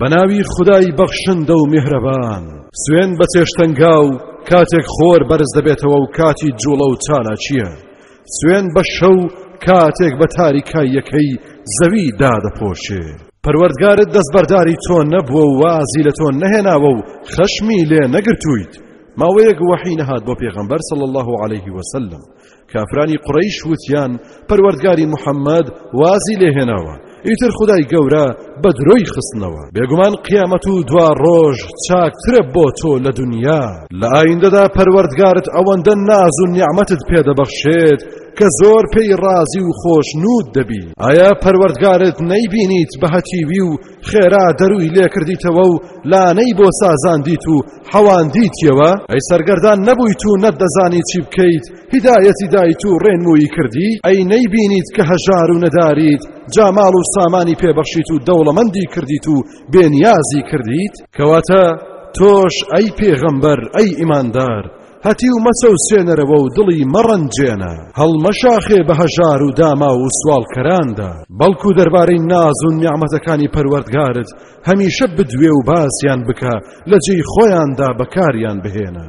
بەناوی خودای بەخشندە و میهرەبان سوێن بە چێشتەنگا و کاتێک خۆر بەرز دەبێتەوە و کاتی جوڵە و چالاکیە سوێن بە شەو کاتێک بە تاریکاییەکەی زەوی دادەپۆشێ پەروەردگارت دەستبەرداری تۆ نەبووە و وازی لە تۆ نەهێناوە و خەشمی لێ نەگرتوویت ماوەیەک وەحی نەهات بۆ پێغەمبەر صلی الله عليه وسلم کافرانی قوڕەیش وتیان پەروەردگاری محەممەد وازی لێهێناوە ئیتر خدای گەورە بە درۆی خستنەوە بێگومان قیامەت و دوا ڕۆژ چاکترە بۆ تۆ لە دنیا لە ئایندەدا پەروەردگارت ئەوەندە ناز و نیعممەتت پێدەبەخشێت کە زۆر پێی ڕازی و خۆشنود دەبی ئایا پەروەردگارت نەیبینیت بە هەتیوی و خێرا دەروی لێکردیتەوە و لانەی بۆ سازاندیت و حەواندیتیەوە ئەی سەرگەردان نەبوویت و نەتدەزانی چی بکەیت هیدایەتی دایت و ڕێنمویی کردی ئەی نەیبینیت کە هەژار و نەداریت جاماڵ و سامانی پێبەخشیت و دەوڵەمەندی کردیت و بێنیازی کردیت کەواتە تۆش ئەی پێغەمبەر ئەی ئیماندار هەتیو مەچەوسێنەرەوە و دڵی مەڕەنجێنە، هەڵمەشاخێ بە هەژار و داماو و سواڵکەراندا، بەڵکو دەربارەی ناز و نیعمەتەکانی پەروەردگارت هەمیشە بدوێ و باسیان بکە، لەجێی خۆیاندا بەکاریان بهێنە.